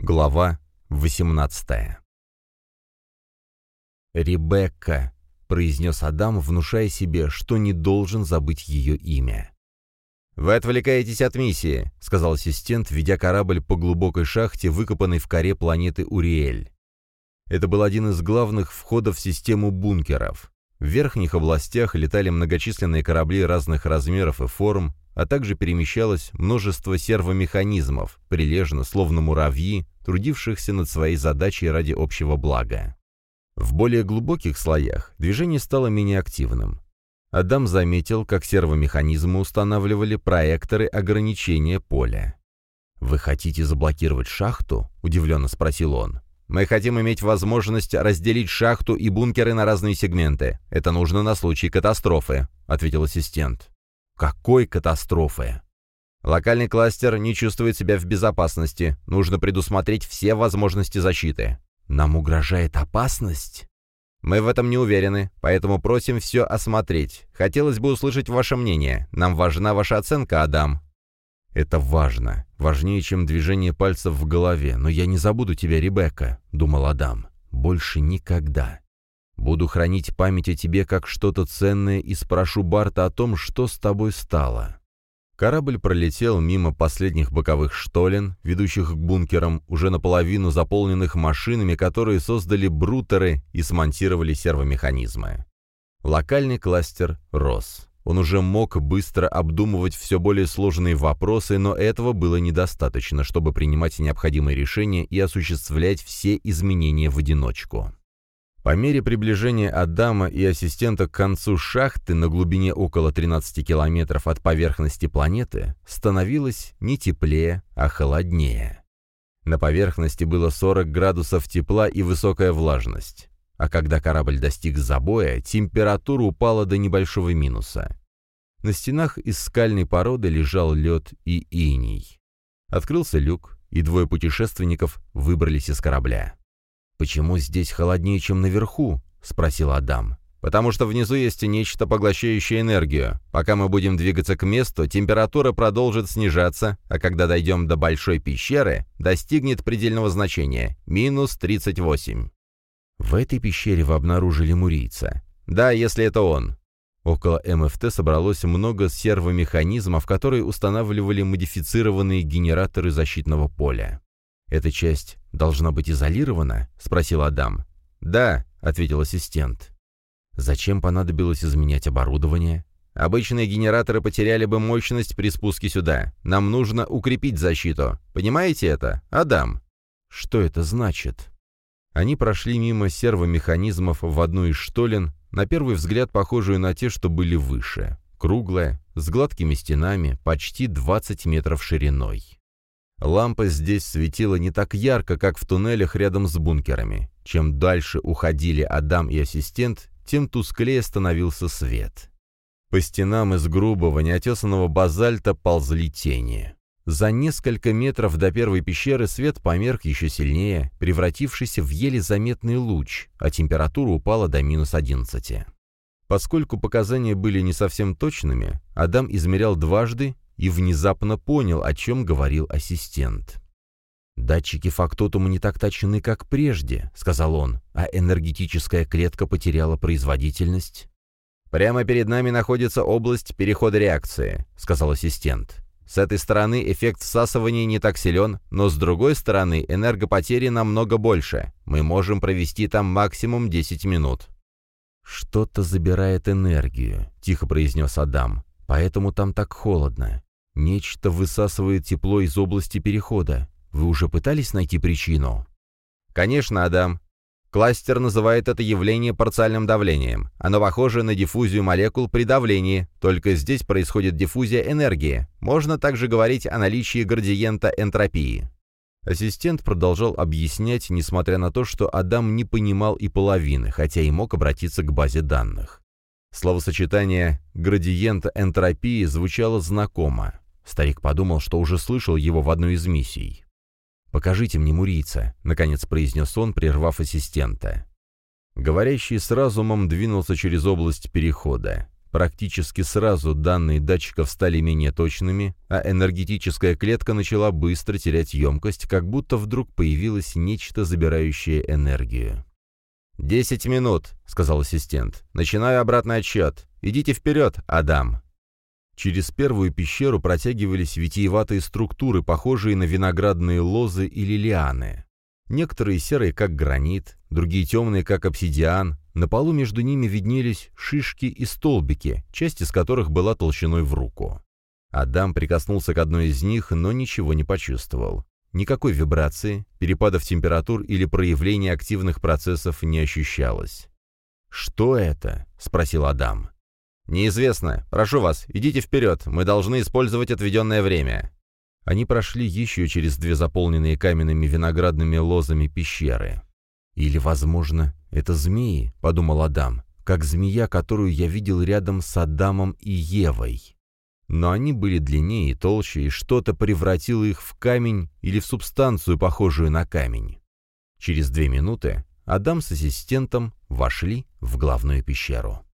Глава 18 «Ребекка», — произнес Адам, внушая себе, что не должен забыть ее имя. «Вы отвлекаетесь от миссии», — сказал ассистент, ведя корабль по глубокой шахте, выкопанной в коре планеты Уриэль. Это был один из главных входов в систему бункеров. В верхних областях летали многочисленные корабли разных размеров и форм, а также перемещалось множество сервомеханизмов, прилежно, словно муравьи, трудившихся над своей задачей ради общего блага. В более глубоких слоях движение стало менее активным. Адам заметил, как сервомеханизмы устанавливали проекторы ограничения поля. «Вы хотите заблокировать шахту?» — удивленно спросил он. «Мы хотим иметь возможность разделить шахту и бункеры на разные сегменты. Это нужно на случай катастрофы», — ответил ассистент. Какой катастрофы? Локальный кластер не чувствует себя в безопасности. Нужно предусмотреть все возможности защиты. Нам угрожает опасность? Мы в этом не уверены, поэтому просим все осмотреть. Хотелось бы услышать ваше мнение. Нам важна ваша оценка, Адам. Это важно. Важнее, чем движение пальцев в голове. Но я не забуду тебя, Ребекка, думал Адам. Больше никогда. Буду хранить память о тебе как что-то ценное и спрошу Барта о том, что с тобой стало». Корабль пролетел мимо последних боковых штолен, ведущих к бункерам, уже наполовину заполненных машинами, которые создали брутеры и смонтировали сервомеханизмы. Локальный кластер рос. Он уже мог быстро обдумывать все более сложные вопросы, но этого было недостаточно, чтобы принимать необходимые решения и осуществлять все изменения в одиночку. По мере приближения Адама и ассистента к концу шахты на глубине около 13 километров от поверхности планеты становилось не теплее, а холоднее. На поверхности было 40 градусов тепла и высокая влажность. А когда корабль достиг забоя, температура упала до небольшого минуса. На стенах из скальной породы лежал лед и иней. Открылся люк, и двое путешественников выбрались из корабля. «Почему здесь холоднее, чем наверху?» — спросил Адам. «Потому что внизу есть нечто, поглощающее энергию. Пока мы будем двигаться к месту, температура продолжит снижаться, а когда дойдем до большой пещеры, достигнет предельного значения — минус 38». «В этой пещере вы обнаружили мурийца?» «Да, если это он». Около МФТ собралось много сервомеханизмов, которые устанавливали модифицированные генераторы защитного поля. Эта часть должна быть изолирована?» — спросил Адам. «Да», — ответил ассистент. «Зачем понадобилось изменять оборудование?» «Обычные генераторы потеряли бы мощность при спуске сюда. Нам нужно укрепить защиту. Понимаете это, Адам?» «Что это значит?» Они прошли мимо сервомеханизмов в одну из штолен, на первый взгляд похожую на те, что были выше. Круглая, с гладкими стенами, почти 20 метров шириной. Лампа здесь светила не так ярко, как в туннелях рядом с бункерами. Чем дальше уходили Адам и ассистент, тем тусклее становился свет. По стенам из грубого, неотесанного базальта ползли тени. За несколько метров до первой пещеры свет померк еще сильнее, превратившись в еле заметный луч, а температура упала до минус 11. Поскольку показания были не совсем точными, Адам измерял дважды и внезапно понял, о чем говорил ассистент. «Датчики фактотума не так точны, как прежде», — сказал он, «а энергетическая клетка потеряла производительность». «Прямо перед нами находится область перехода реакции», — сказал ассистент. «С этой стороны эффект всасывания не так силен, но с другой стороны энергопотери намного больше. Мы можем провести там максимум 10 минут». «Что-то забирает энергию», — тихо произнес Адам. «Поэтому там так холодно. Нечто высасывает тепло из области перехода. Вы уже пытались найти причину? Конечно, Адам. Кластер называет это явление парциальным давлением. Оно похоже на диффузию молекул при давлении, только здесь происходит диффузия энергии. Можно также говорить о наличии градиента энтропии. Ассистент продолжал объяснять, несмотря на то, что Адам не понимал и половины, хотя и мог обратиться к базе данных. Словосочетание «градиент энтропии» звучало знакомо. Старик подумал, что уже слышал его в одной из миссий. «Покажите мне мурийца», — наконец произнес он, прервав ассистента. Говорящий с разумом двинулся через область перехода. Практически сразу данные датчиков стали менее точными, а энергетическая клетка начала быстро терять емкость, как будто вдруг появилось нечто, забирающее энергию. «Десять минут», — сказал ассистент. «Начинаю обратный отсчет. Идите вперед, Адам». Через первую пещеру протягивались витиеватые структуры, похожие на виноградные лозы или лианы. Некоторые серые, как гранит, другие темные, как обсидиан. На полу между ними виднелись шишки и столбики, часть из которых была толщиной в руку. Адам прикоснулся к одной из них, но ничего не почувствовал. Никакой вибрации, перепадов температур или проявления активных процессов не ощущалось. «Что это?» — спросил Адам. «Неизвестно. Прошу вас, идите вперед. Мы должны использовать отведенное время». Они прошли еще через две заполненные каменными виноградными лозами пещеры. «Или, возможно, это змеи», — подумал Адам, «как змея, которую я видел рядом с Адамом и Евой». Но они были длиннее и толще, и что-то превратило их в камень или в субстанцию, похожую на камень. Через две минуты Адам с ассистентом вошли в главную пещеру.